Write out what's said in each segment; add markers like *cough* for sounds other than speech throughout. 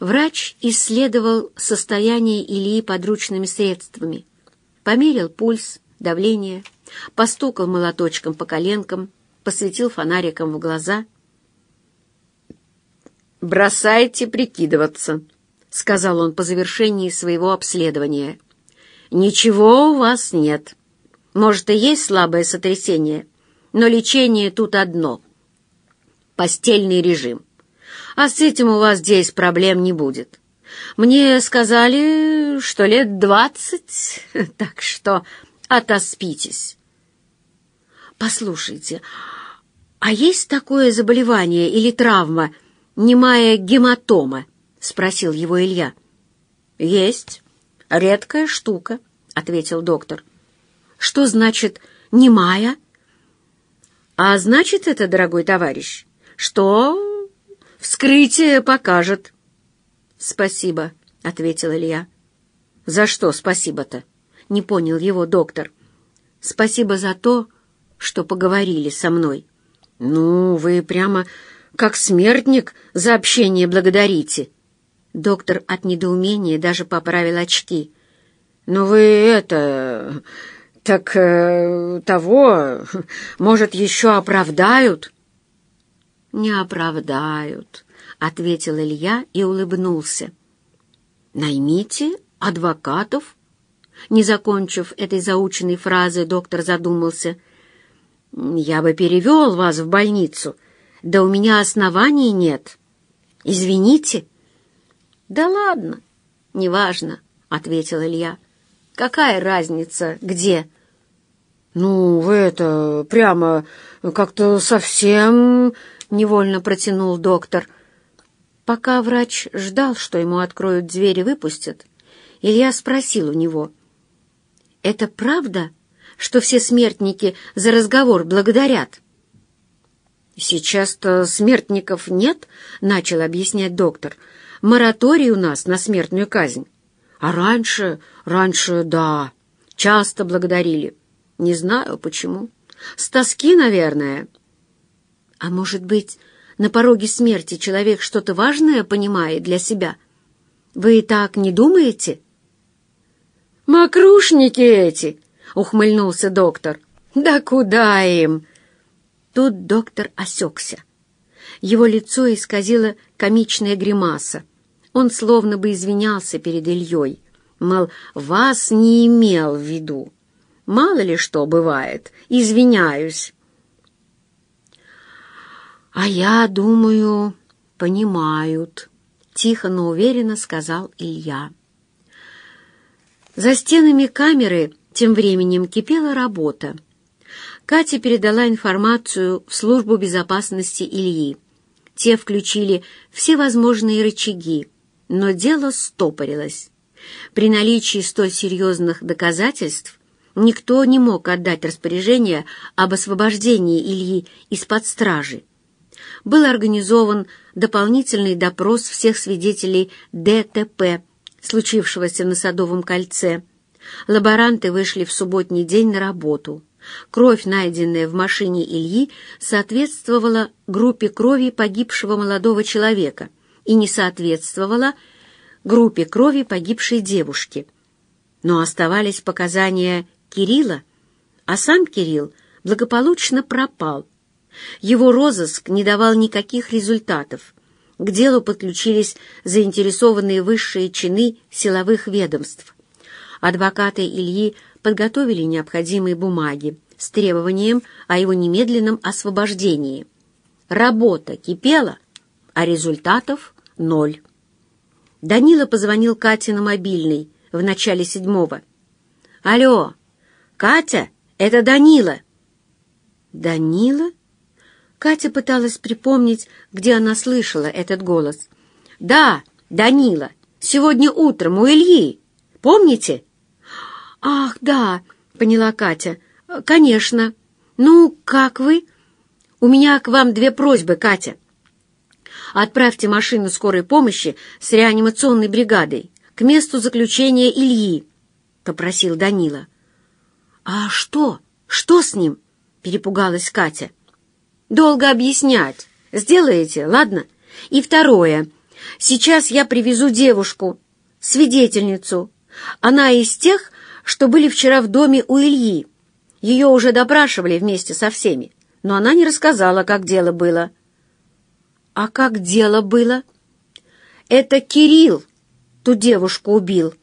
Врач исследовал состояние Ильи подручными средствами. Померил пульс, давление, постукал молоточком по коленкам, посветил фонариком в глаза. «Бросайте прикидываться», — сказал он по завершении своего обследования. «Ничего у вас нет. Может, и есть слабое сотрясение, но лечение тут одно — постельный режим. А с этим у вас здесь проблем не будет. Мне сказали, что лет двадцать, *laughs* так что отоспитесь». «Послушайте, а есть такое заболевание или травма, немая гематома?» — спросил его Илья. «Есть. Редкая штука», — ответил доктор. «Что значит «немая»?» «А значит это, дорогой товарищ, что вскрытие покажет». «Спасибо», — ответил Илья. «За что спасибо-то?» — не понял его доктор. «Спасибо за то, что поговорили со мной». «Ну, вы прямо как смертник за общение благодарите». Доктор от недоумения даже поправил очки. «Но вы это... так э, того... может, еще оправдают?» «Не оправдают», — ответил Илья и улыбнулся. «Наймите адвокатов?» Не закончив этой заученной фразы, доктор задумался — я бы перевел вас в больницу, да у меня оснований нет. Извините. Да ладно, неважно, — ответил Илья. Какая разница, где? Ну, вы это прямо как-то совсем... Невольно протянул доктор. Пока врач ждал, что ему откроют дверь и выпустят, Илья спросил у него. «Это правда?» что все смертники за разговор благодарят. «Сейчас-то смертников нет», — начал объяснять доктор. «Мораторий у нас на смертную казнь. А раньше, раньше, да, часто благодарили. Не знаю, почему. С тоски, наверное». «А может быть, на пороге смерти человек что-то важное понимает для себя? Вы и так не думаете?» «Мокрушники эти!» — ухмыльнулся доктор. «Да куда им?» Тут доктор осекся. Его лицо исказило комичная гримаса. Он словно бы извинялся перед Ильей, мол, вас не имел в виду. Мало ли что бывает, извиняюсь. «А я думаю, понимают», — тихо, но уверенно сказал Илья. За стенами камеры тем временем кипела работа. Катя передала информацию в службу безопасности Ильи. Те включили все возможные рычаги, но дело стопорилось. При наличии столь серьезных доказательств никто не мог отдать распоряжение об освобождении Ильи из-под стражи. Был организован дополнительный допрос всех свидетелей ДТП, случившегося на Садовом кольце, Лаборанты вышли в субботний день на работу. Кровь, найденная в машине Ильи, соответствовала группе крови погибшего молодого человека и не соответствовала группе крови погибшей девушки. Но оставались показания Кирилла, а сам Кирилл благополучно пропал. Его розыск не давал никаких результатов. К делу подключились заинтересованные высшие чины силовых ведомств адвокаты Ильи подготовили необходимые бумаги с требованием о его немедленном освобождении. Работа кипела, а результатов — ноль. Данила позвонил Кате на мобильный в начале седьмого. «Алло, Катя, это Данила!» «Данила?» Катя пыталась припомнить, где она слышала этот голос. «Да, Данила, сегодня утром у Ильи. Помните?» «Ах, да!» — поняла Катя. «Конечно. Ну, как вы?» «У меня к вам две просьбы, Катя. Отправьте машину скорой помощи с реанимационной бригадой к месту заключения Ильи», — попросил Данила. «А что? Что с ним?» — перепугалась Катя. «Долго объяснять. Сделаете, ладно? И второе. Сейчас я привезу девушку, свидетельницу. Она из тех, что были вчера в доме у Ильи. Ее уже допрашивали вместе со всеми, но она не рассказала, как дело было. А как дело было? Это Кирилл ту девушку убил.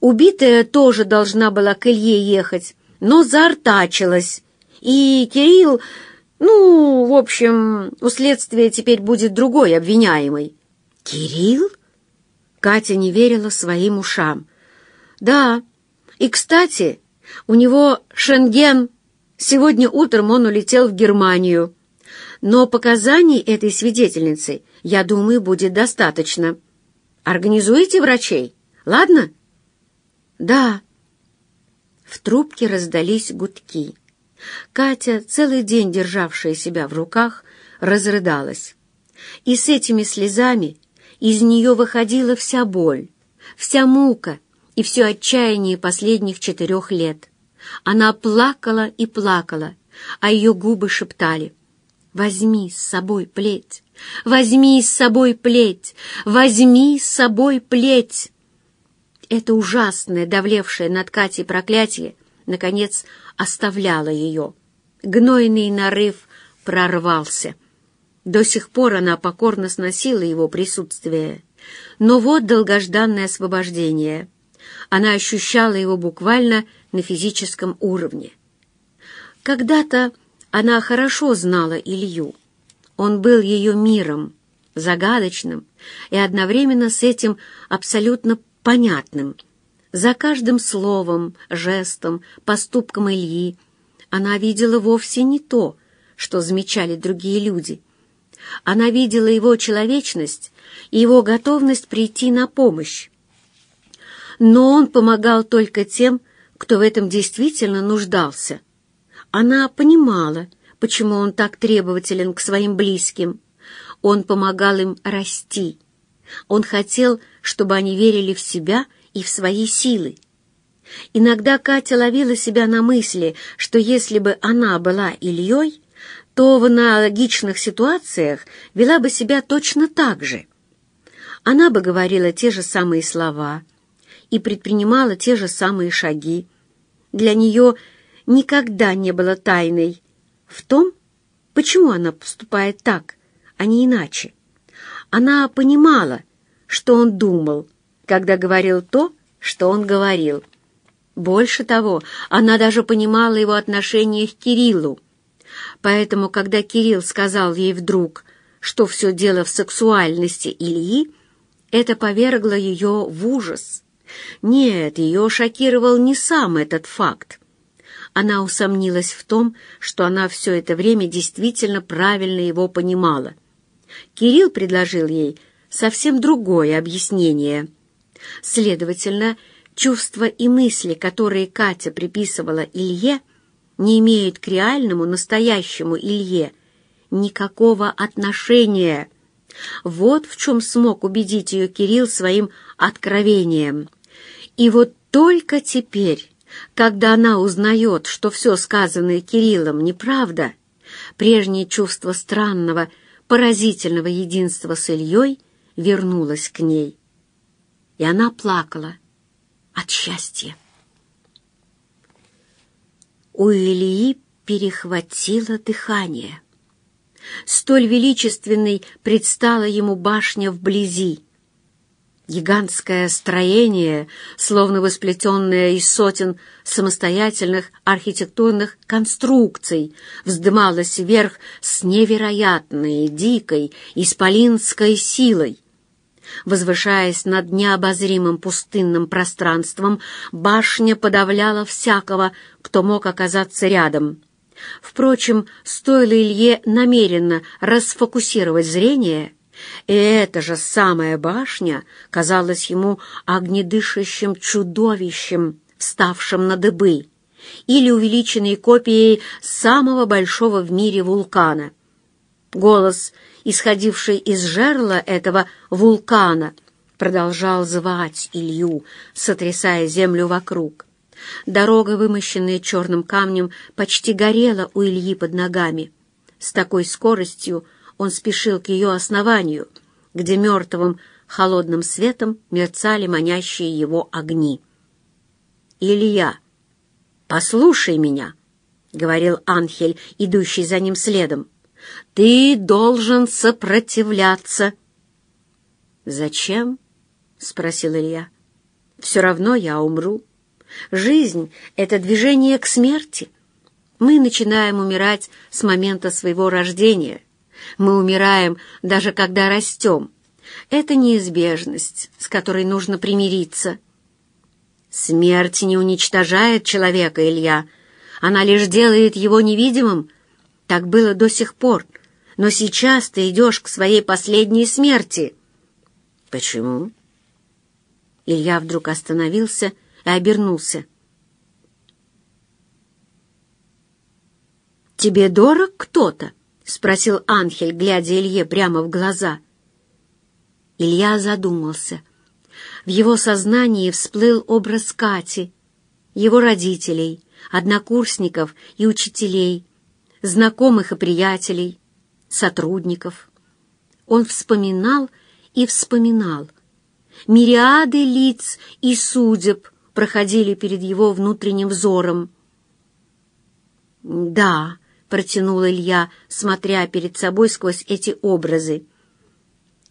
Убитая тоже должна была к Илье ехать, но заортачилась. И Кирилл, ну, в общем, у следствия теперь будет другой обвиняемый. Кирилл? Катя не верила своим ушам. Да, и, кстати, у него шенген. Сегодня утром он улетел в Германию. Но показаний этой свидетельницы, я думаю, будет достаточно. Организуете врачей, ладно? Да. В трубке раздались гудки. Катя, целый день державшая себя в руках, разрыдалась. И с этими слезами из нее выходила вся боль, вся мука и все отчаяние последних четырех лет. Она плакала и плакала, а ее губы шептали «Возьми с собой плеть, возьми с собой плеть, возьми с собой плеть». Это ужасное, давлевшее над Катей проклятие, наконец, оставляло ее. Гнойный нарыв прорвался. До сих пор она покорно сносила его присутствие. Но вот долгожданное освобождение. Она ощущала его буквально на физическом уровне. Когда-то она хорошо знала Илью. Он был ее миром, загадочным и одновременно с этим абсолютно понятным. За каждым словом, жестом, поступком Ильи она видела вовсе не то, что замечали другие люди. Она видела его человечность и его готовность прийти на помощь. Но он помогал только тем, кто в этом действительно нуждался. Она понимала, почему он так требователен к своим близким. Он помогал им расти. Он хотел, чтобы они верили в себя и в свои силы. Иногда Катя ловила себя на мысли, что если бы она была Ильей, то в аналогичных ситуациях вела бы себя точно так же. Она бы говорила те же самые слова и предпринимала те же самые шаги. Для нее никогда не было тайной в том, почему она поступает так, а не иначе. Она понимала, что он думал, когда говорил то, что он говорил. Больше того, она даже понимала его отношение к Кириллу. Поэтому, когда Кирилл сказал ей вдруг, что все дело в сексуальности Ильи, это повергло ее в ужас. Нет, ее шокировал не сам этот факт. Она усомнилась в том, что она все это время действительно правильно его понимала. Кирилл предложил ей совсем другое объяснение. Следовательно, чувства и мысли, которые Катя приписывала Илье, не имеют к реальному, настоящему Илье никакого отношения. Вот в чем смог убедить ее Кирилл своим откровением. И вот только теперь, когда она узнает, что все сказанное Кириллом неправда, прежнее чувство странного, поразительного единства с Ильей вернулось к ней. И она плакала от счастья. У Ильи перехватило дыхание. Столь величественной предстала ему башня вблизи, Гигантское строение, словно восплетенное из сотен самостоятельных архитектурных конструкций, вздымалось вверх с невероятной, дикой, исполинской силой. Возвышаясь над необозримым пустынным пространством, башня подавляла всякого, кто мог оказаться рядом. Впрочем, стоило Илье намеренно расфокусировать зрение — и эта же самая башня казалась ему огнедышащим чудовищем, вставшим на дыбы, или увеличенной копией самого большого в мире вулкана. Голос, исходивший из жерла этого вулкана, продолжал звать Илью, сотрясая землю вокруг. Дорога, вымощенная черным камнем, почти горела у Ильи под ногами. С такой скоростью он спешил к ее основанию, где мертвым холодным светом мерцали манящие его огни. «Илья, послушай меня!» — говорил Анхель, идущий за ним следом. «Ты должен сопротивляться!» «Зачем?» — спросил Илья. «Все равно я умру. Жизнь — это движение к смерти. Мы начинаем умирать с момента своего рождения. Мы умираем, даже когда растем. Это неизбежность, с которой нужно примириться. Смерть не уничтожает человека, Илья. Она лишь делает его невидимым. Так было до сих пор. Но сейчас ты идешь к своей последней смерти. Почему? Илья вдруг остановился и обернулся. «Тебе дорог кто-то?» — спросил Анхель, глядя Илье прямо в глаза. Илья задумался. В его сознании всплыл образ Кати, его родителей, однокурсников и учителей, знакомых и приятелей, сотрудников. Он вспоминал и вспоминал. Мириады лиц и судеб проходили перед его внутренним взором. «Да», — протянул Илья, смотря перед собой сквозь эти образы,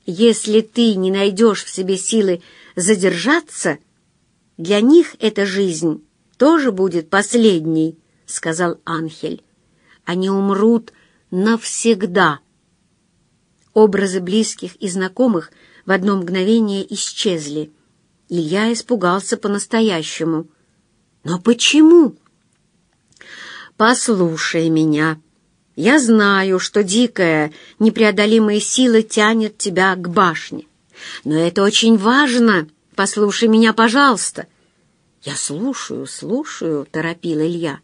«если ты не найдешь в себе силы задержаться, для них эта жизнь тоже будет последней», — сказал Анхель. «Они умрут навсегда». Образы близких и знакомых в одно мгновение исчезли. Илья испугался по-настоящему. «Но почему?» «Послушай меня. Я знаю, что дикая, непреодолимая сила тянет тебя к башне. Но это очень важно. Послушай меня, пожалуйста». «Я слушаю, слушаю», — торопил Илья.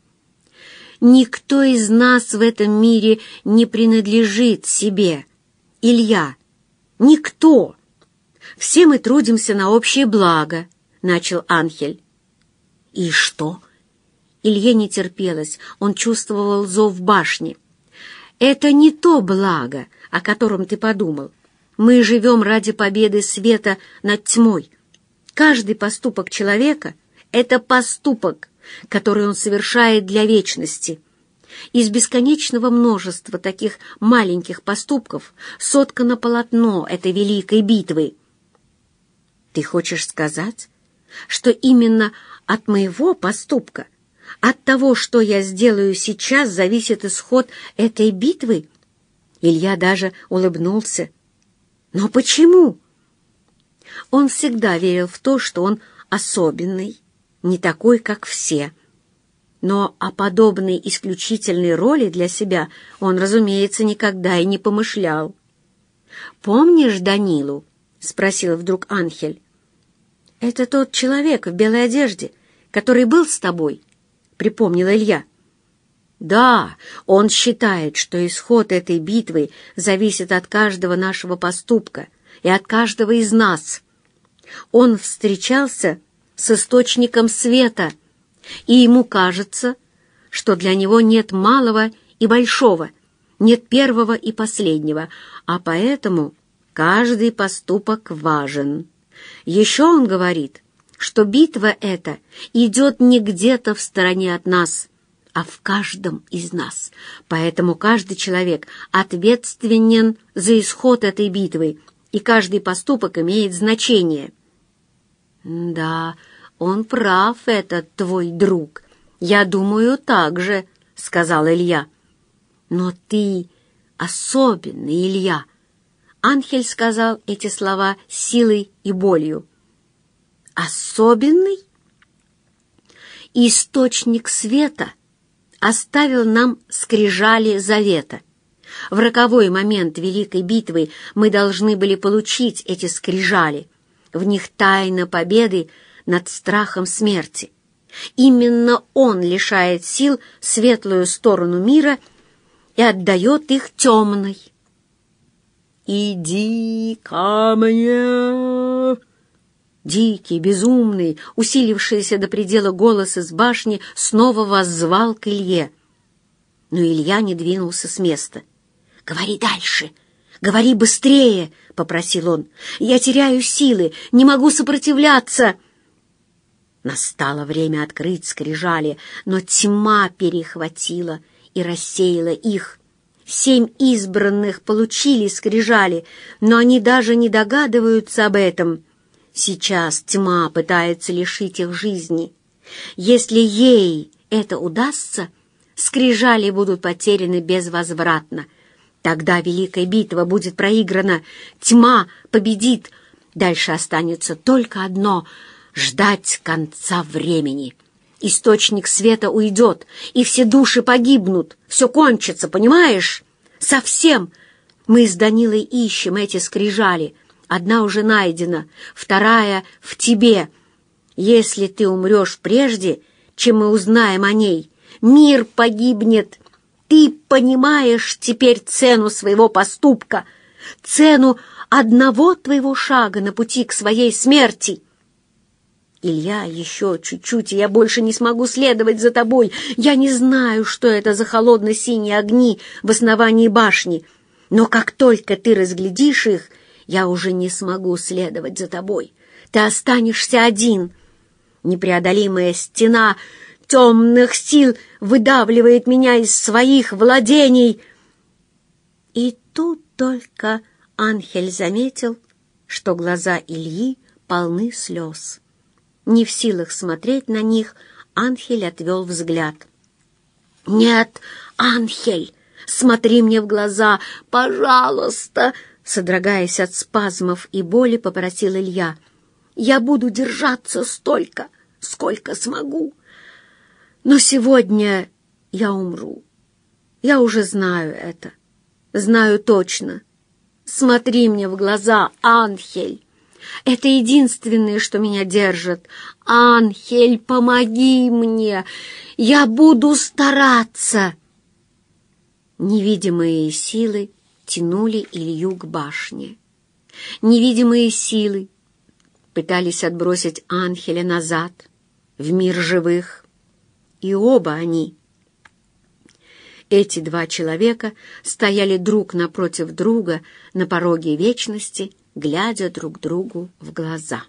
«Никто из нас в этом мире не принадлежит себе. Илья, никто. Все мы трудимся на общее благо», — начал Анхель. «И что?» Илье не терпелось, он чувствовал зов башни. «Это не то благо, о котором ты подумал. Мы живем ради победы света над тьмой. Каждый поступок человека — это поступок, который он совершает для вечности. Из бесконечного множества таких маленьких поступков соткано полотно этой великой битвы. Ты хочешь сказать, что именно от моего поступка — от того, что я сделаю сейчас, зависит исход этой битвы. Илья даже улыбнулся. Но почему? Он всегда верил в то, что он особенный, не такой, как все. Но о подобной исключительной роли для себя он, разумеется, никогда и не помышлял. «Помнишь Данилу?» — спросил вдруг Анхель. «Это тот человек в белой одежде, который был с тобой?» припомнил Илья. Да, он считает, что исход этой битвы зависит от каждого нашего поступка и от каждого из нас. Он встречался с источником света, и ему кажется, что для него нет малого и большого, нет первого и последнего, а поэтому каждый поступок важен. Еще он говорит, что битва эта идет не где-то в стороне от нас, а в каждом из нас. Поэтому каждый человек ответственен за исход этой битвы, и каждый поступок имеет значение. «Да, он прав, этот твой друг. Я думаю, так же», — сказал Илья. «Но ты особенный, Илья». Анхель сказал эти слова силой и болью особенный? Источник света оставил нам скрижали завета. В роковой момент Великой битвы мы должны были получить эти скрижали. В них тайна победы над страхом смерти. Именно он лишает сил светлую сторону мира и отдает их темной. «Иди ко мне!» Дикий, безумный, усилившийся до предела голос из башни снова воззвал к Илье. Но Илья не двинулся с места. «Говори дальше! «Говори быстрее!» — попросил он. «Я теряю силы, не могу сопротивляться!» Настало время открыть скрижали, но тьма перехватила и рассеяла их. Семь избранных получили скрижали, но они даже не догадываются об этом. Сейчас тьма пытается лишить их жизни. Если ей это удастся, скрижали будут потеряны безвозвратно. Тогда великая битва будет проиграна, тьма победит. Дальше останется только одно — ждать конца времени. Источник света уйдет, и все души погибнут. Все кончится, понимаешь? Совсем. Мы с Данилой ищем эти скрижали. Одна уже найдена, вторая в тебе. Если ты умрешь прежде, чем мы узнаем о ней, мир погибнет. Ты понимаешь теперь цену своего поступка, цену одного твоего шага на пути к своей смерти. «Илья, еще чуть-чуть, и я больше не смогу следовать за тобой. Я не знаю, что это за холодно-синие огни в основании башни, но как только ты разглядишь их, я уже не смогу следовать за тобой. Ты останешься один. Непреодолимая стена темных сил выдавливает меня из своих владений». И тут только Анхель заметил, что глаза Ильи полны слез. Не в силах смотреть на них, Анхель отвел взгляд. «Нет, Анхель, смотри мне в глаза, пожалуйста!» Содрогаясь от спазмов и боли, попросил Илья. «Я буду держаться столько, сколько смогу. Но сегодня я умру. Я уже знаю это. Знаю точно. Смотри мне в глаза, Анхель!» Это единственное, что меня держит. Анхель, помоги мне! Я буду стараться!» Невидимые силы тянули Илью к башне. Невидимые силы пытались отбросить Анхеля назад, в мир живых. И оба они, эти два человека, стояли друг напротив друга на пороге вечности глядя друг другу в глаза.